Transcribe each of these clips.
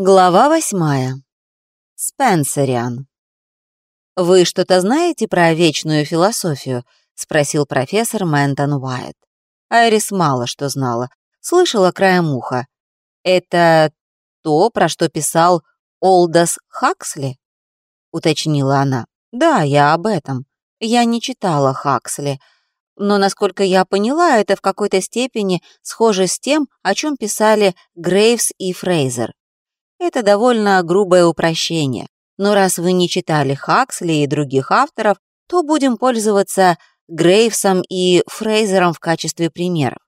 Глава восьмая. Спенсериан. «Вы что-то знаете про вечную философию?» — спросил профессор Мэнтон Уайт. Айрис мало что знала, слышала краем уха. «Это то, про что писал Олдос Хаксли?» — уточнила она. «Да, я об этом. Я не читала Хаксли, но, насколько я поняла, это в какой-то степени схоже с тем, о чем писали Грейвс и Фрейзер. Это довольно грубое упрощение, но раз вы не читали Хаксли и других авторов, то будем пользоваться Грейвсом и Фрейзером в качестве примеров.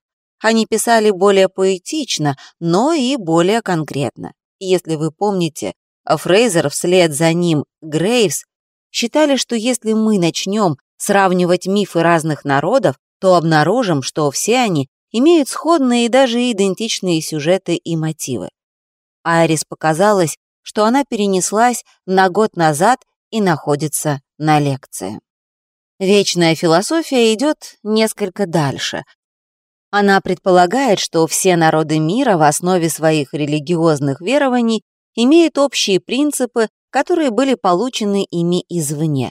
Они писали более поэтично, но и более конкретно. Если вы помните, Фрейзер вслед за ним Грейвс считали, что если мы начнем сравнивать мифы разных народов, то обнаружим, что все они имеют сходные и даже идентичные сюжеты и мотивы. Айрис показалось, что она перенеслась на год назад и находится на лекции. Вечная философия идет несколько дальше. Она предполагает, что все народы мира в основе своих религиозных верований имеют общие принципы, которые были получены ими извне.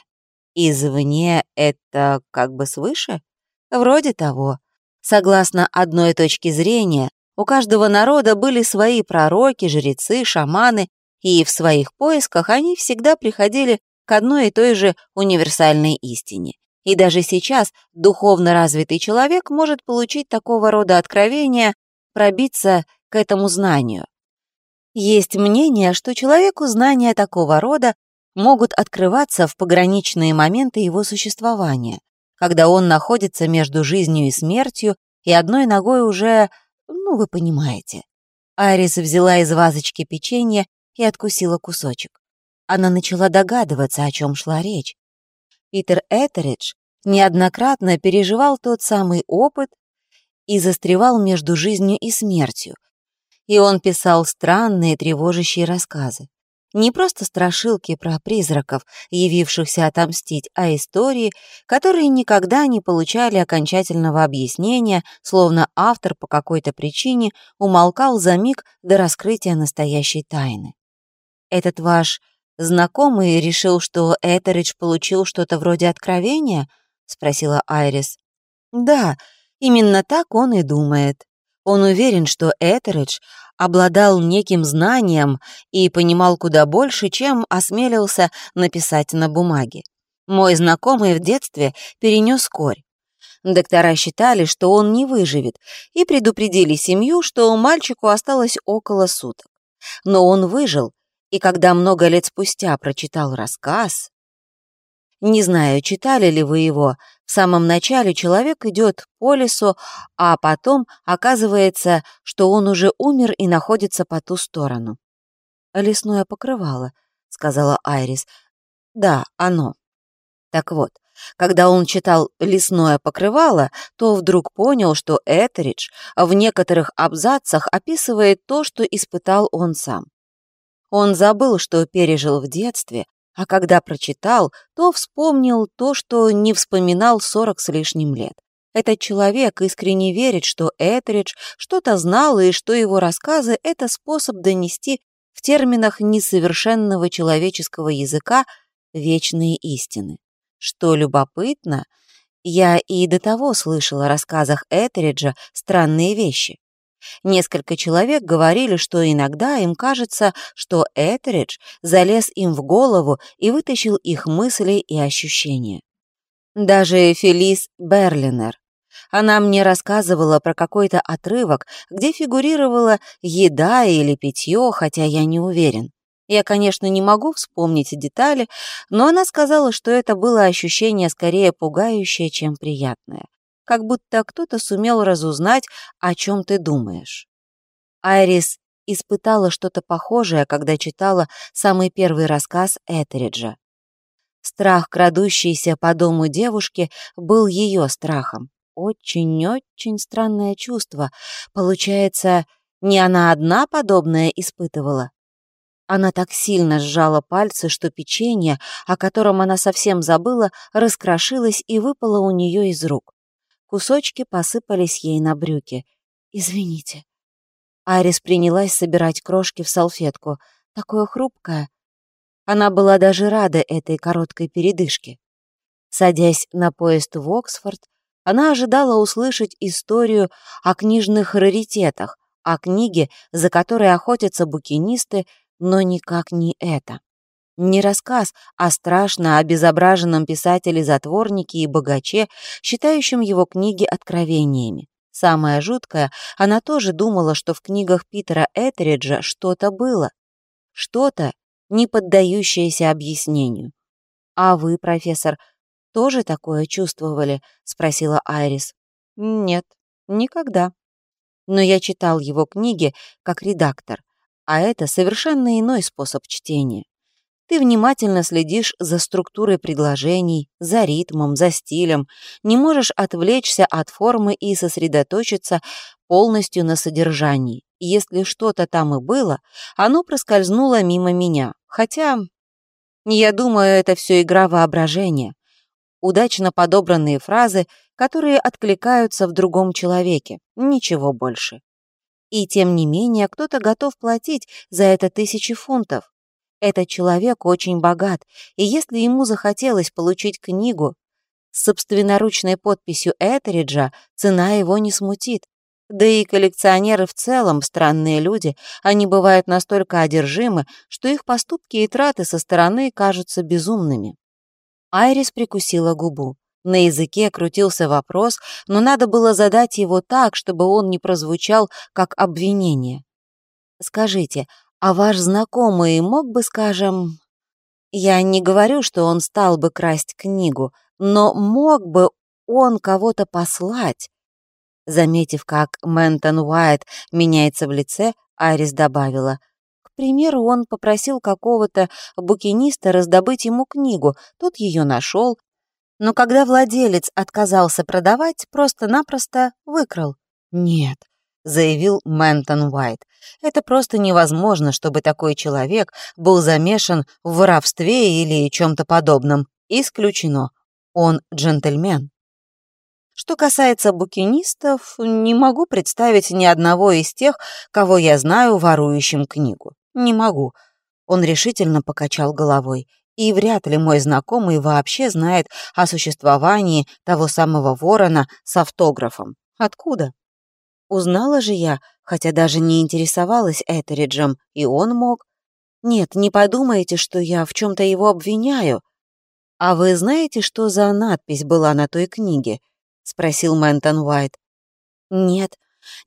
Извне — это как бы свыше? Вроде того. Согласно одной точке зрения, у каждого народа были свои пророки, жрецы, шаманы, и в своих поисках они всегда приходили к одной и той же универсальной истине. И даже сейчас духовно развитый человек может получить такого рода откровения, пробиться к этому знанию. Есть мнение, что человеку знания такого рода могут открываться в пограничные моменты его существования, когда он находится между жизнью и смертью и одной ногой уже ну, вы понимаете. Айрис взяла из вазочки печенье и откусила кусочек. Она начала догадываться, о чем шла речь. Питер Этеридж неоднократно переживал тот самый опыт и застревал между жизнью и смертью. И он писал странные тревожащие рассказы. Не просто страшилки про призраков, явившихся отомстить, а истории, которые никогда не получали окончательного объяснения, словно автор по какой-то причине умолкал за миг до раскрытия настоящей тайны. «Этот ваш знакомый решил, что Этеридж получил что-то вроде откровения?» — спросила Айрис. «Да, именно так он и думает. Он уверен, что Этеридж обладал неким знанием и понимал куда больше, чем осмелился написать на бумаге. Мой знакомый в детстве перенес корь. Доктора считали, что он не выживет, и предупредили семью, что мальчику осталось около суток. Но он выжил, и когда много лет спустя прочитал рассказ... Не знаю, читали ли вы его, в самом начале человек идет по лесу, а потом оказывается, что он уже умер и находится по ту сторону. «Лесное покрывало», — сказала Айрис. «Да, оно». Так вот, когда он читал «Лесное покрывало», то вдруг понял, что Этеридж в некоторых абзацах описывает то, что испытал он сам. Он забыл, что пережил в детстве, а когда прочитал, то вспомнил то, что не вспоминал сорок с лишним лет. Этот человек искренне верит, что Этридж что-то знал и что его рассказы — это способ донести в терминах несовершенного человеческого языка вечные истины. Что любопытно, я и до того слышала о рассказах Этериджа странные вещи. Несколько человек говорили, что иногда им кажется, что Этеридж залез им в голову и вытащил их мысли и ощущения. Даже Фелис Берлинер. Она мне рассказывала про какой-то отрывок, где фигурировала еда или питье, хотя я не уверен. Я, конечно, не могу вспомнить детали, но она сказала, что это было ощущение скорее пугающее, чем приятное как будто кто-то сумел разузнать, о чем ты думаешь. Айрис испытала что-то похожее, когда читала самый первый рассказ Этериджа. Страх, крадущийся по дому девушки, был ее страхом. Очень-очень странное чувство. Получается, не она одна подобное испытывала. Она так сильно сжала пальцы, что печенье, о котором она совсем забыла, раскрошилось и выпало у нее из рук. Кусочки посыпались ей на брюки. «Извините». Арис принялась собирать крошки в салфетку. Такое хрупкое. Она была даже рада этой короткой передышке. Садясь на поезд в Оксфорд, она ожидала услышать историю о книжных раритетах, о книге, за которой охотятся букинисты, но никак не это. Не рассказ, а страшно обезображенном писателе-затворнике и богаче, считающем его книги откровениями. Самое жуткое, она тоже думала, что в книгах Питера Этериджа что-то было. Что-то, не поддающееся объяснению. «А вы, профессор, тоже такое чувствовали?» — спросила Айрис. «Нет, никогда. Но я читал его книги как редактор, а это совершенно иной способ чтения. Ты внимательно следишь за структурой предложений, за ритмом, за стилем, не можешь отвлечься от формы и сосредоточиться полностью на содержании. Если что-то там и было, оно проскользнуло мимо меня. Хотя, я думаю, это все игра воображения. Удачно подобранные фразы, которые откликаются в другом человеке. Ничего больше. И тем не менее, кто-то готов платить за это тысячи фунтов. Этот человек очень богат, и если ему захотелось получить книгу с собственноручной подписью Этериджа, цена его не смутит. Да и коллекционеры в целом странные люди, они бывают настолько одержимы, что их поступки и траты со стороны кажутся безумными. Айрис прикусила губу. На языке крутился вопрос, но надо было задать его так, чтобы он не прозвучал как обвинение. «Скажите, а ваш знакомый мог бы, скажем... Я не говорю, что он стал бы красть книгу, но мог бы он кого-то послать. Заметив, как Мэнтон Уайт меняется в лице, Айрис добавила. К примеру, он попросил какого-то букиниста раздобыть ему книгу, тот ее нашел, но когда владелец отказался продавать, просто-напросто выкрал. Нет, — заявил Мэнтон Уайт. «Это просто невозможно, чтобы такой человек был замешан в воровстве или чем-то подобном. Исключено. Он джентльмен». Что касается букинистов, не могу представить ни одного из тех, кого я знаю ворующим книгу. Не могу. Он решительно покачал головой. И вряд ли мой знакомый вообще знает о существовании того самого ворона с автографом. Откуда? Узнала же я, хотя даже не интересовалась Этериджем, и он мог. Нет, не подумайте, что я в чем-то его обвиняю. А вы знаете, что за надпись была на той книге? спросил Мэнтон Уайт. Нет,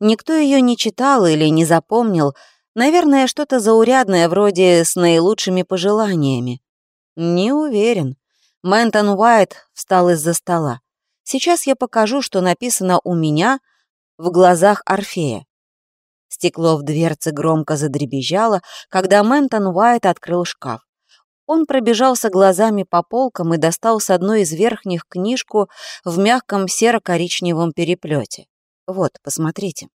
никто ее не читал или не запомнил. Наверное, что-то заурядное вроде с наилучшими пожеланиями. Не уверен. Мэнтон Уайт встал из-за стола. Сейчас я покажу, что написано у меня — в глазах Орфея. Стекло в дверце громко задребезжало, когда Мэнтон Уайт открыл шкаф. Он пробежался глазами по полкам и достал с одной из верхних книжку в мягком серо-коричневом переплете. «Вот, посмотрите».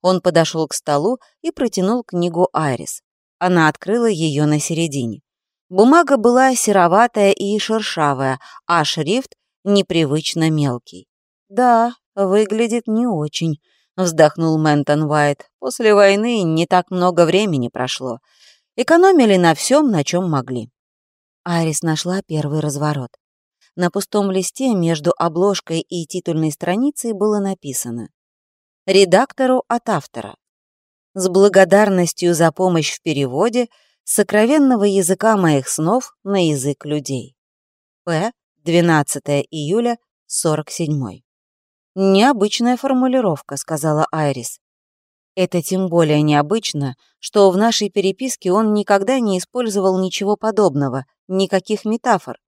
Он подошел к столу и протянул книгу Айрис. Она открыла ее на середине. Бумага была сероватая и шершавая, а шрифт непривычно мелкий. Да, «Выглядит не очень», — вздохнул Мэнтон Уайт. «После войны не так много времени прошло. Экономили на всем, на чем могли». Арис нашла первый разворот. На пустом листе между обложкой и титульной страницей было написано «Редактору от автора. С благодарностью за помощь в переводе сокровенного языка моих снов на язык людей. П. 12 июля 47 «Необычная формулировка», — сказала Айрис. «Это тем более необычно, что в нашей переписке он никогда не использовал ничего подобного, никаких метафор.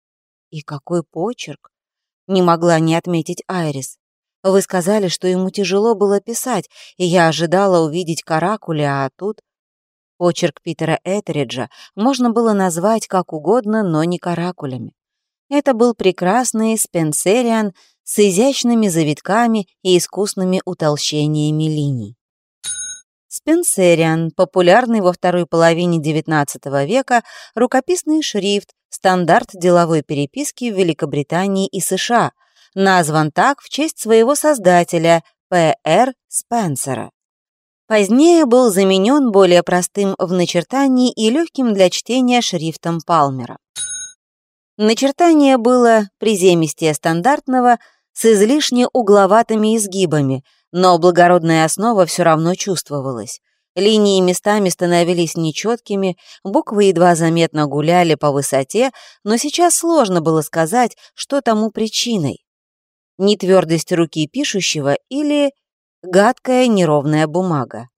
И какой почерк!» — не могла не отметить Айрис. «Вы сказали, что ему тяжело было писать, и я ожидала увидеть каракули, а тут...» Почерк Питера Этериджа можно было назвать как угодно, но не каракулями. Это был прекрасный Спенсериан с изящными завитками и искусными утолщениями линий. Спенсериан, популярный во второй половине XIX века, рукописный шрифт, стандарт деловой переписки в Великобритании и США, назван так в честь своего создателя П.Р. Спенсера. Позднее был заменен более простым в начертании и легким для чтения шрифтом Палмера. Начертание было приземистее стандартного, с излишне угловатыми изгибами, но благородная основа все равно чувствовалась. Линии местами становились нечеткими, буквы едва заметно гуляли по высоте, но сейчас сложно было сказать, что тому причиной. Нетвердость руки пишущего или гадкая неровная бумага.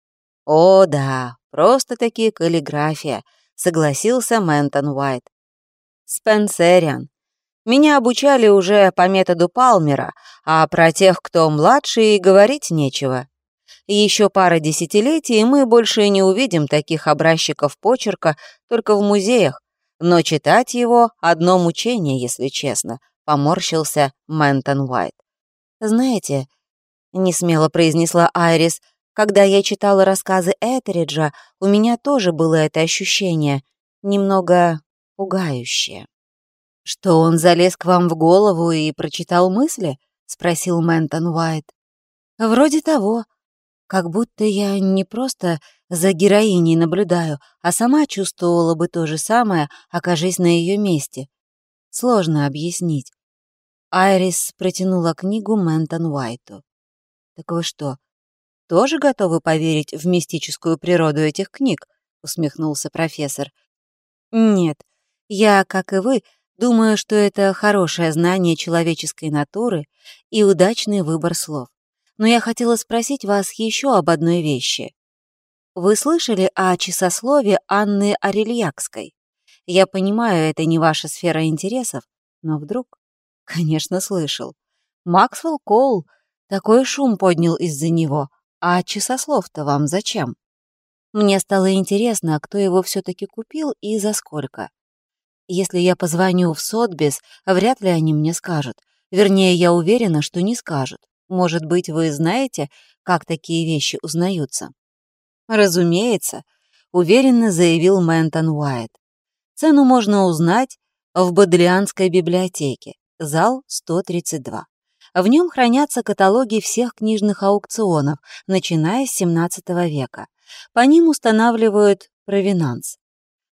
«О, да, просто-таки каллиграфия», — согласился Мэнтон Уайт. «Спенсериан. Меня обучали уже по методу Палмера, а про тех, кто младше, и говорить нечего. Еще пара десятилетий, и мы больше не увидим таких образчиков почерка только в музеях, но читать его — одно мучение, если честно», — поморщился Мэнтон Уайт. «Знаете, — несмело произнесла Айрис. «Когда я читала рассказы Этериджа, у меня тоже было это ощущение, немного пугающее». «Что он залез к вам в голову и прочитал мысли?» — спросил Мэнтон Уайт. «Вроде того. Как будто я не просто за героиней наблюдаю, а сама чувствовала бы то же самое, окажись на ее месте. Сложно объяснить». Айрис протянула книгу Мэнтон Уайту. «Так вы что, тоже готовы поверить в мистическую природу этих книг?» — усмехнулся профессор. «Нет, я, как и вы, думаю, что это хорошее знание человеческой натуры и удачный выбор слов. Но я хотела спросить вас еще об одной вещи. Вы слышали о часослове Анны Арельякской? Я понимаю, это не ваша сфера интересов, но вдруг... Конечно, слышал. Максвелл Коул — такой шум поднял из-за него. А часослов-то вам зачем? Мне стало интересно, кто его все-таки купил и за сколько. Если я позвоню в Сотбис, вряд ли они мне скажут. Вернее, я уверена, что не скажут. Может быть, вы знаете, как такие вещи узнаются? Разумеется, уверенно заявил Мэнтон Уайт. Цену можно узнать в Бодлианской библиотеке, зал 132. В нем хранятся каталоги всех книжных аукционов, начиная с XVII века. По ним устанавливают провинанс.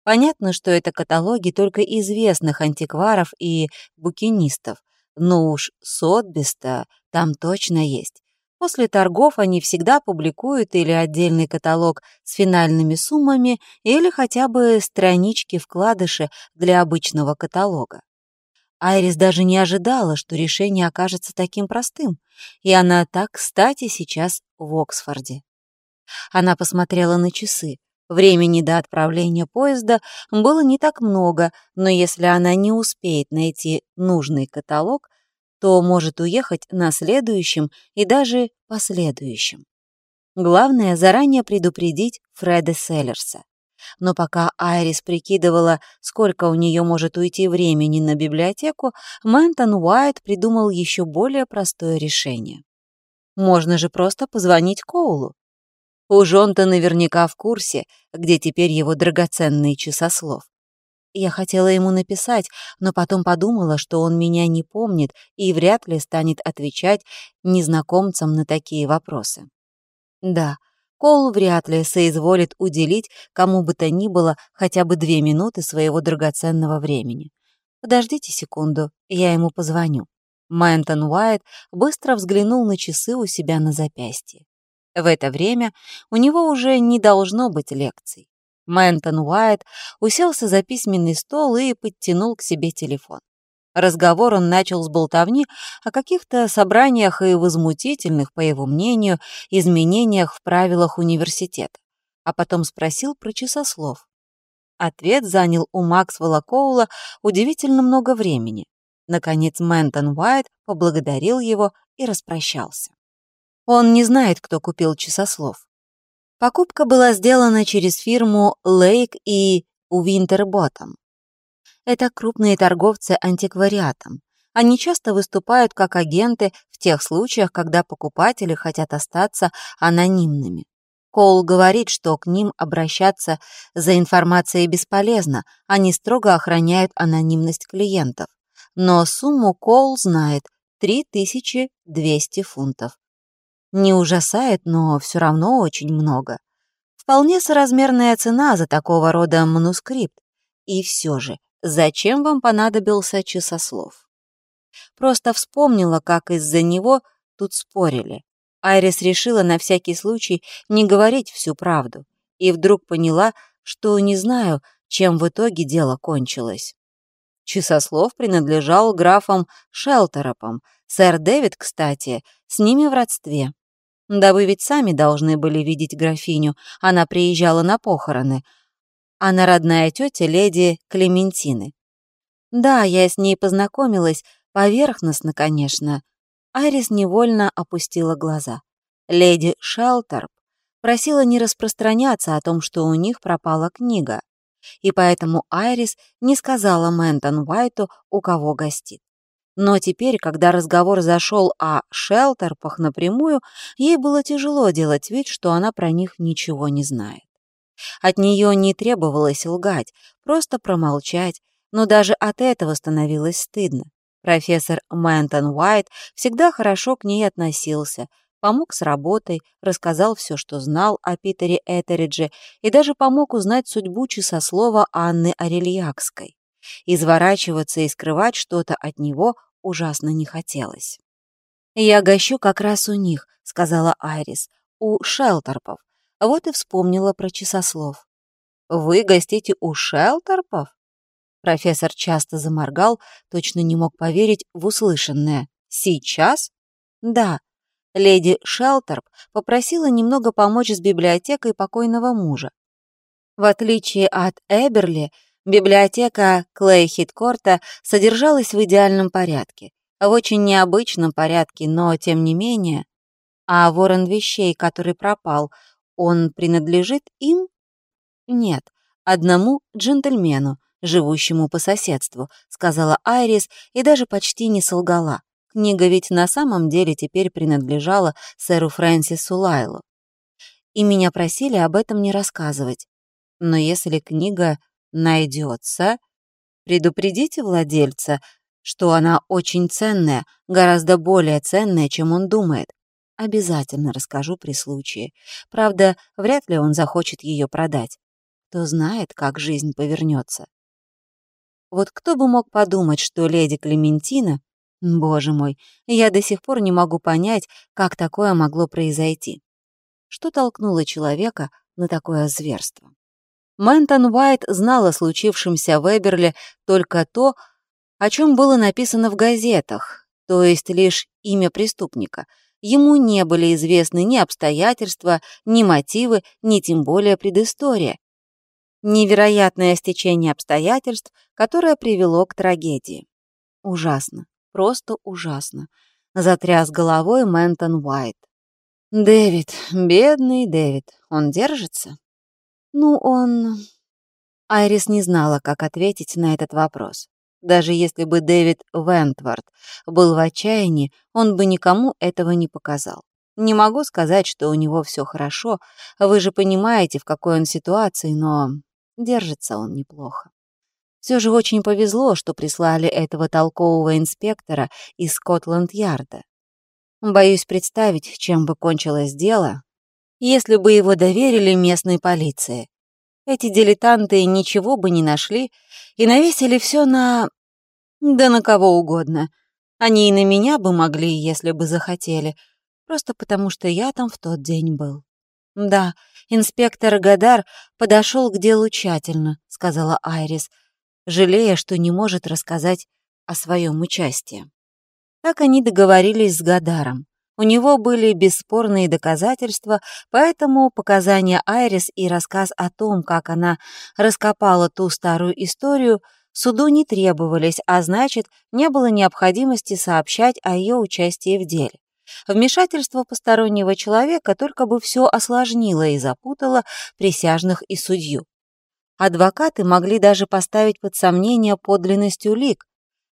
Понятно, что это каталоги только известных антикваров и букинистов, но уж Сотбиста там точно есть. После торгов они всегда публикуют или отдельный каталог с финальными суммами, или хотя бы странички вкладыши для обычного каталога. Айрис даже не ожидала, что решение окажется таким простым, и она так кстати сейчас в Оксфорде. Она посмотрела на часы. Времени до отправления поезда было не так много, но если она не успеет найти нужный каталог, то может уехать на следующем и даже последующем. Главное — заранее предупредить Фреда Селлерса. Но пока Айрис прикидывала, сколько у нее может уйти времени на библиотеку, Мэнтон Уайт придумал еще более простое решение. Можно же просто позвонить Коулу. Уж он-то наверняка в курсе, где теперь его драгоценный часослов. Я хотела ему написать, но потом подумала, что он меня не помнит и вряд ли станет отвечать незнакомцам на такие вопросы. Да, Коул вряд ли соизволит уделить кому бы то ни было хотя бы две минуты своего драгоценного времени. Подождите секунду, я ему позвоню. Мэнтон Уайт быстро взглянул на часы у себя на запястье. В это время у него уже не должно быть лекций. Мэнтон Уайт уселся за письменный стол и подтянул к себе телефон. Разговор он начал с болтовни о каких-то собраниях и возмутительных, по его мнению, изменениях в правилах университета, а потом спросил про часослов. Ответ занял у Максвелла Коула удивительно много времени. Наконец Мэнтон Уайт поблагодарил его и распрощался. Он не знает, кто купил часослов. Покупка была сделана через фирму Lake и Winterbottom. Это крупные торговцы антиквариатом. Они часто выступают как агенты в тех случаях, когда покупатели хотят остаться анонимными. Коул говорит, что к ним обращаться за информацией бесполезно, они строго охраняют анонимность клиентов. Но сумму Коул знает – 3200 фунтов. Не ужасает, но все равно очень много. Вполне соразмерная цена за такого рода манускрипт. И все же, зачем вам понадобился часослов? Просто вспомнила, как из-за него тут спорили. Айрис решила на всякий случай не говорить всю правду. И вдруг поняла, что не знаю, чем в итоге дело кончилось. Часослов принадлежал графам Шелтеропам. Сэр Дэвид, кстати, с ними в родстве. Да вы ведь сами должны были видеть графиню, она приезжала на похороны. Она родная тетя леди Клементины. Да, я с ней познакомилась, поверхностно, конечно. Айрис невольно опустила глаза. Леди Шелтерп просила не распространяться о том, что у них пропала книга и поэтому Айрис не сказала Мэнтон Уайту, у кого гостит. Но теперь, когда разговор зашел о Шелтерпах напрямую, ей было тяжело делать вид, что она про них ничего не знает. От нее не требовалось лгать, просто промолчать, но даже от этого становилось стыдно. Профессор Мэнтон Уайт всегда хорошо к ней относился, помог с работой, рассказал все, что знал о Питере Этеридже и даже помог узнать судьбу часослова Анны Арельякской. Изворачиваться и скрывать что-то от него ужасно не хотелось. «Я гощу как раз у них», — сказала Айрис, — «у Шелтерпов». Вот и вспомнила про часослов. «Вы гостите у Шелтерпов?» Профессор часто заморгал, точно не мог поверить в услышанное. «Сейчас?» «Да», леди Шелтерп попросила немного помочь с библиотекой покойного мужа. В отличие от Эберли, библиотека Клейхиткорта содержалась в идеальном порядке, в очень необычном порядке, но тем не менее. А ворон вещей, который пропал, он принадлежит им? Нет, одному джентльмену, живущему по соседству, сказала Айрис и даже почти не солгала. Книга ведь на самом деле теперь принадлежала сэру Фрэнсису Лайлу. И меня просили об этом не рассказывать. Но если книга найдется, предупредите владельца, что она очень ценная, гораздо более ценная, чем он думает. Обязательно расскажу при случае. Правда, вряд ли он захочет ее продать. Кто знает, как жизнь повернется. Вот кто бы мог подумать, что леди Клементина Боже мой, я до сих пор не могу понять, как такое могло произойти. Что толкнуло человека на такое зверство? Мэнтон Уайт знал о случившемся в Эберле только то, о чем было написано в газетах, то есть лишь имя преступника. Ему не были известны ни обстоятельства, ни мотивы, ни тем более предыстория. Невероятное стечение обстоятельств, которое привело к трагедии. Ужасно. Просто ужасно. Затряс головой Мэнтон Уайт. «Дэвид, бедный Дэвид, он держится?» «Ну, он...» Айрис не знала, как ответить на этот вопрос. Даже если бы Дэвид Вентвард был в отчаянии, он бы никому этого не показал. Не могу сказать, что у него все хорошо, вы же понимаете, в какой он ситуации, но держится он неплохо. Все же очень повезло, что прислали этого толкового инспектора из Скотланд-Ярда. Боюсь представить, чем бы кончилось дело, если бы его доверили местной полиции. Эти дилетанты ничего бы не нашли и навесили все на... да на кого угодно. Они и на меня бы могли, если бы захотели, просто потому что я там в тот день был. «Да, инспектор Гадар подошел к делу тщательно», — сказала Айрис, — жалея, что не может рассказать о своем участии. Так они договорились с Гадаром. У него были бесспорные доказательства, поэтому показания Айрис и рассказ о том, как она раскопала ту старую историю, суду не требовались, а значит, не было необходимости сообщать о ее участии в деле. Вмешательство постороннего человека только бы все осложнило и запутало присяжных и судью. Адвокаты могли даже поставить под сомнение подлинность улик,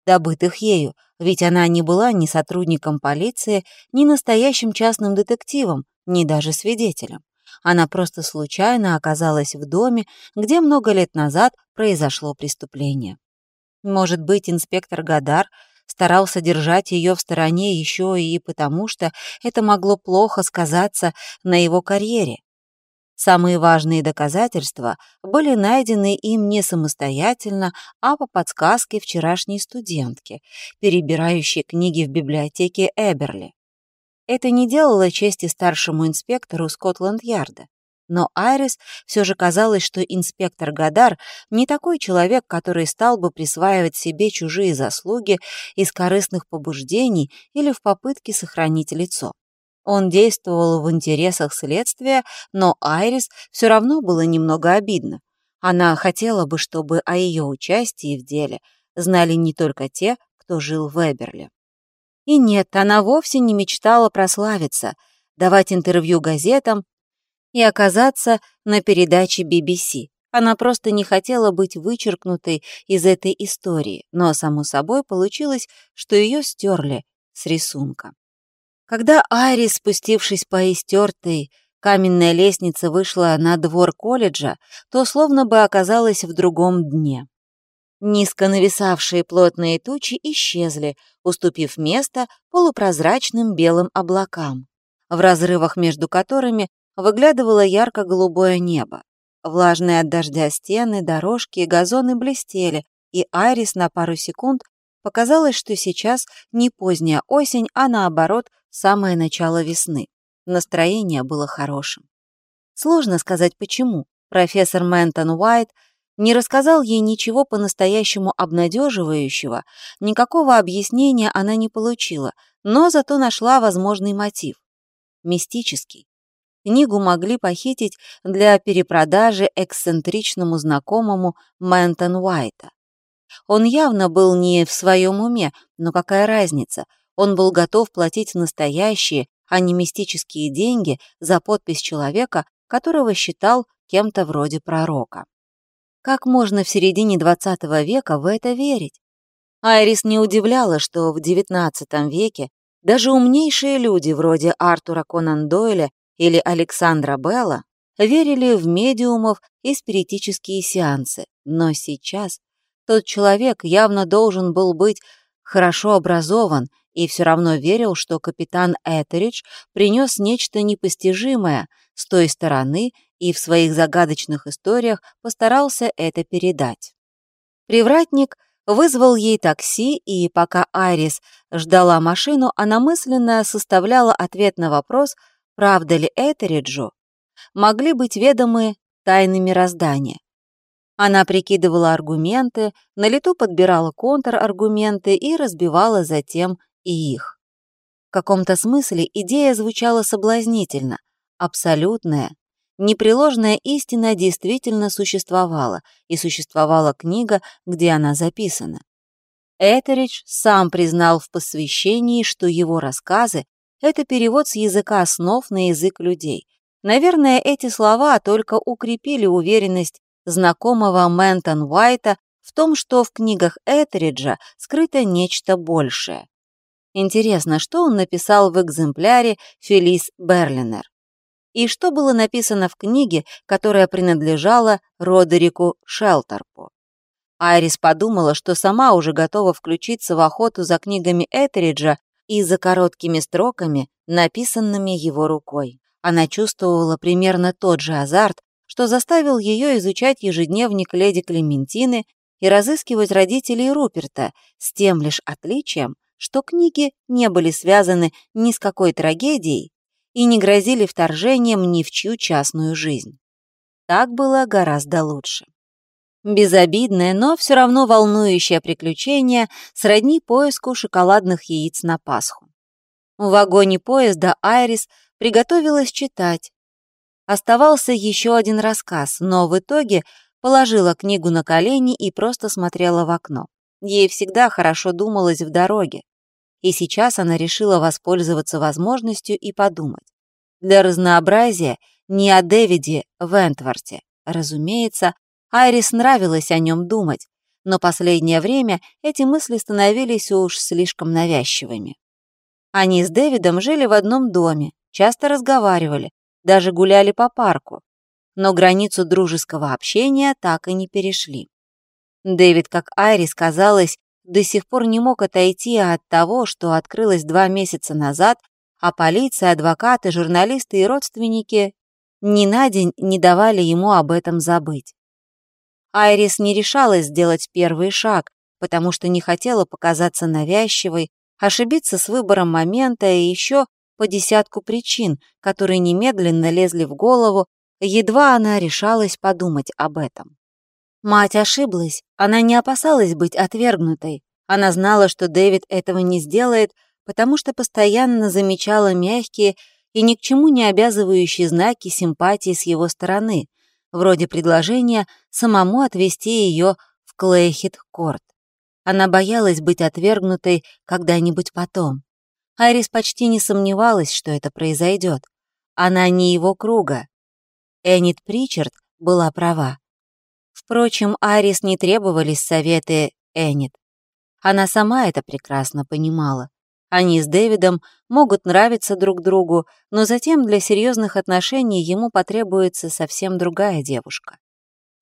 добытых ею, ведь она не была ни сотрудником полиции, ни настоящим частным детективом, ни даже свидетелем. Она просто случайно оказалась в доме, где много лет назад произошло преступление. Может быть, инспектор Гадар старался держать ее в стороне еще и потому, что это могло плохо сказаться на его карьере. Самые важные доказательства были найдены им не самостоятельно, а по подсказке вчерашней студентки, перебирающей книги в библиотеке Эберли. Это не делало чести старшему инспектору Скотланд-Ярда. Но Айрис все же казалось, что инспектор Гадар не такой человек, который стал бы присваивать себе чужие заслуги из корыстных побуждений или в попытке сохранить лицо. Он действовал в интересах следствия, но Айрис все равно было немного обидно. Она хотела бы, чтобы о ее участии в деле знали не только те, кто жил в Эберли. И нет, она вовсе не мечтала прославиться, давать интервью газетам и оказаться на передаче BBC. Она просто не хотела быть вычеркнутой из этой истории, но, само собой, получилось, что ее стерли с рисунка. Когда Айри, спустившись по истертой каменной лестнице, вышла на двор колледжа, то словно бы оказалась в другом дне. Низко нависавшие плотные тучи исчезли, уступив место полупрозрачным белым облакам, в разрывах между которыми выглядывало ярко-голубое небо. Влажные от дождя стены, дорожки и газоны блестели, и Айрис на пару секунд показалось, что сейчас не поздняя осень, а наоборот самое начало весны. Настроение было хорошим. Сложно сказать почему. Профессор Мэнтон Уайт не рассказал ей ничего по-настоящему обнадеживающего, никакого объяснения она не получила, но зато нашла возможный мотив. Мистический. Книгу могли похитить для перепродажи эксцентричному знакомому Мэнтон Уайта. Он явно был не в своем уме, но какая разница, он был готов платить настоящие, а не мистические деньги за подпись человека, которого считал кем-то вроде пророка. Как можно в середине XX века в это верить? Айрис не удивляла, что в XIX веке даже умнейшие люди вроде Артура Конан Дойля или Александра Белла верили в медиумов и спиритические сеансы, но сейчас тот человек явно должен был быть хорошо образован и все равно верил, что капитан Этеридж принес нечто непостижимое с той стороны и в своих загадочных историях постарался это передать. Привратник вызвал ей такси, и пока Айрис ждала машину, она мысленно составляла ответ на вопрос, правда ли Этериджу могли быть ведомы тайны мироздания. Она прикидывала аргументы, на лету подбирала контраргументы и разбивала затем и их. В каком-то смысле идея звучала соблазнительно, абсолютная, непреложная истина действительно существовала, и существовала книга, где она записана. Этеридж сам признал в посвящении, что его рассказы — это перевод с языка основ на язык людей. Наверное, эти слова только укрепили уверенность знакомого Мэнтон Уайта в том, что в книгах Этериджа скрыто нечто большее. Интересно, что он написал в экземпляре Фелис Берлинер? И что было написано в книге, которая принадлежала Родерику Шелтерпу? Айрис подумала, что сама уже готова включиться в охоту за книгами Этериджа и за короткими строками, написанными его рукой. Она чувствовала примерно тот же азарт, что заставил ее изучать ежедневник леди Клементины и разыскивать родителей Руперта с тем лишь отличием, что книги не были связаны ни с какой трагедией и не грозили вторжением ни в чью частную жизнь. Так было гораздо лучше. Безобидное, но все равно волнующее приключение сродни поиску шоколадных яиц на Пасху. В вагоне поезда Айрис приготовилась читать. Оставался еще один рассказ, но в итоге положила книгу на колени и просто смотрела в окно. Ей всегда хорошо думалось в дороге. И сейчас она решила воспользоваться возможностью и подумать. Для разнообразия не о Дэвиде Вентворте. Разумеется, Айрис нравилось о нем думать, но последнее время эти мысли становились уж слишком навязчивыми. Они с Дэвидом жили в одном доме, часто разговаривали, даже гуляли по парку, но границу дружеского общения так и не перешли. Дэвид, как Айрис, казалось, до сих пор не мог отойти от того, что открылось два месяца назад, а полиция, адвокаты, журналисты и родственники ни на день не давали ему об этом забыть. Айрис не решалась сделать первый шаг, потому что не хотела показаться навязчивой, ошибиться с выбором момента и еще по десятку причин, которые немедленно лезли в голову, едва она решалась подумать об этом. Мать ошиблась, она не опасалась быть отвергнутой. Она знала, что Дэвид этого не сделает, потому что постоянно замечала мягкие и ни к чему не обязывающие знаки симпатии с его стороны, вроде предложения самому отвезти ее в Клейхит-Корт. Она боялась быть отвергнутой когда-нибудь потом. Айрис почти не сомневалась, что это произойдет. Она не его круга. Эннет Причард была права. Впрочем, Арис не требовались советы Эннет. Она сама это прекрасно понимала. Они с Дэвидом могут нравиться друг другу, но затем для серьезных отношений ему потребуется совсем другая девушка.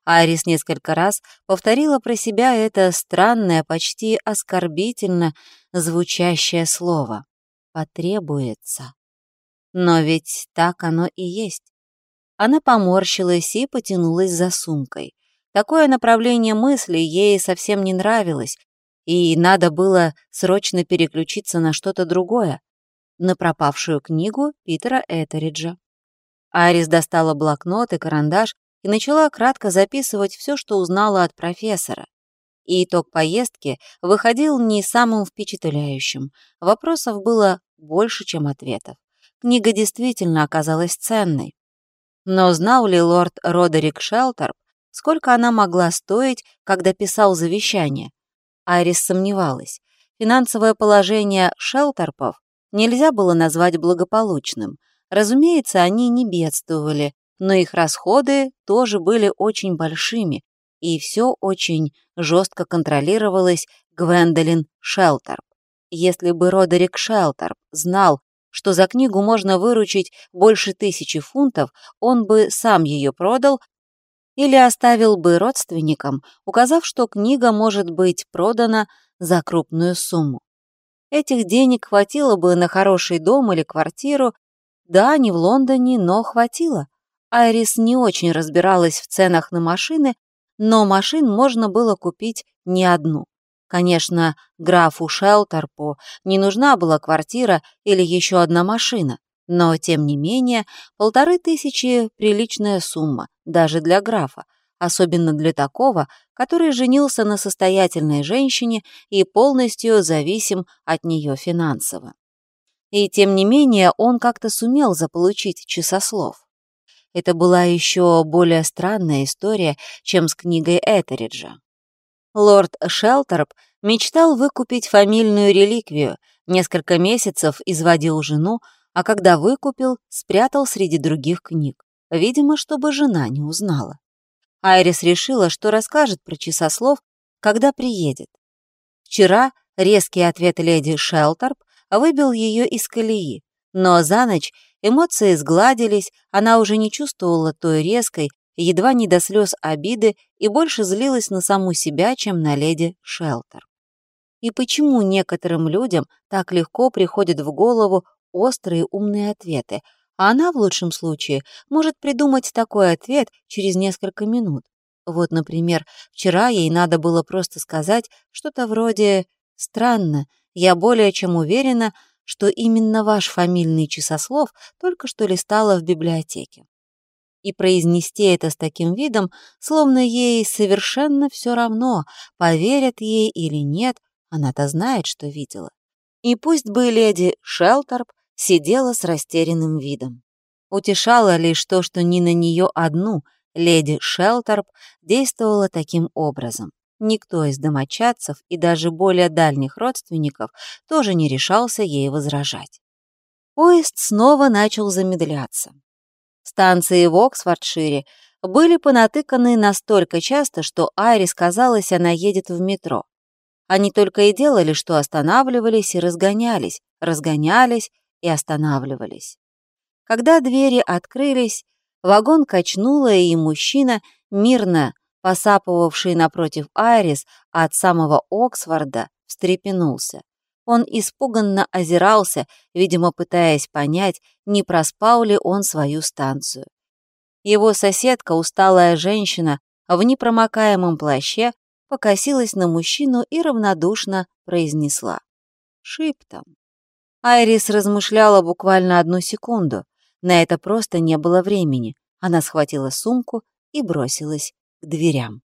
Арис несколько раз повторила про себя это странное, почти оскорбительно звучащее слово. «Потребуется». Но ведь так оно и есть. Она поморщилась и потянулась за сумкой. Такое направление мысли ей совсем не нравилось, и надо было срочно переключиться на что-то другое, на пропавшую книгу Питера Этериджа. Арис достала блокнот и карандаш и начала кратко записывать все, что узнала от профессора. И итог поездки выходил не самым впечатляющим. Вопросов было больше, чем ответов. Книга действительно оказалась ценной. Но знал ли лорд Родерик Шелтерп, сколько она могла стоить, когда писал завещание? Айрис сомневалась. Финансовое положение Шелтерпов нельзя было назвать благополучным. Разумеется, они не бедствовали, но их расходы тоже были очень большими, и все очень жестко контролировалось Гвендолин Шелтерп. Если бы Родерик Шелтерп знал, что за книгу можно выручить больше тысячи фунтов, он бы сам ее продал или оставил бы родственникам, указав, что книга может быть продана за крупную сумму. Этих денег хватило бы на хороший дом или квартиру, да, не в Лондоне, но хватило. Айрис не очень разбиралась в ценах на машины, но машин можно было купить не одну. Конечно, графу Шелтерпу не нужна была квартира или еще одна машина. Но, тем не менее, полторы тысячи — приличная сумма, даже для графа, особенно для такого, который женился на состоятельной женщине и полностью зависим от нее финансово. И тем не менее он как-то сумел заполучить часослов. Это была еще более странная история, чем с книгой Этериджа. Лорд Шелтерп мечтал выкупить фамильную реликвию, несколько месяцев изводил жену, а когда выкупил, спрятал среди других книг, видимо, чтобы жена не узнала. Айрис решила, что расскажет про часослов, когда приедет. Вчера резкий ответ леди Шелтерп выбил ее из колеи, но за ночь эмоции сгладились, она уже не чувствовала той резкой, едва не до слез обиды и больше злилась на саму себя, чем на леди Шелтерп. И почему некоторым людям так легко приходит в голову острые умные ответы, а она в лучшем случае может придумать такой ответ через несколько минут. Вот, например, вчера ей надо было просто сказать что-то вроде «Странно, я более чем уверена, что именно ваш фамильный часослов только что листала в библиотеке». И произнести это с таким видом, словно ей совершенно все равно, поверят ей или нет, она-то знает, что видела. И пусть бы леди Шелтерп сидела с растерянным видом. Утешало лишь то, что ни на нее одну леди Шелтерп действовала таким образом. Никто из домочадцев и даже более дальних родственников тоже не решался ей возражать. Поезд снова начал замедляться. Станции в Оксфордшире были понатыканы настолько часто, что Айрис казалось, она едет в метро. Они только и делали, что останавливались и разгонялись, разгонялись и останавливались. Когда двери открылись, вагон качнуло, и мужчина, мирно посапывавший напротив Айрис от самого Оксфорда, встрепенулся. Он испуганно озирался, видимо, пытаясь понять, не проспал ли он свою станцию. Его соседка, усталая женщина, в непромокаемом плаще, покосилась на мужчину и равнодушно произнесла. «Шиптом». Айрис размышляла буквально одну секунду. На это просто не было времени. Она схватила сумку и бросилась к дверям.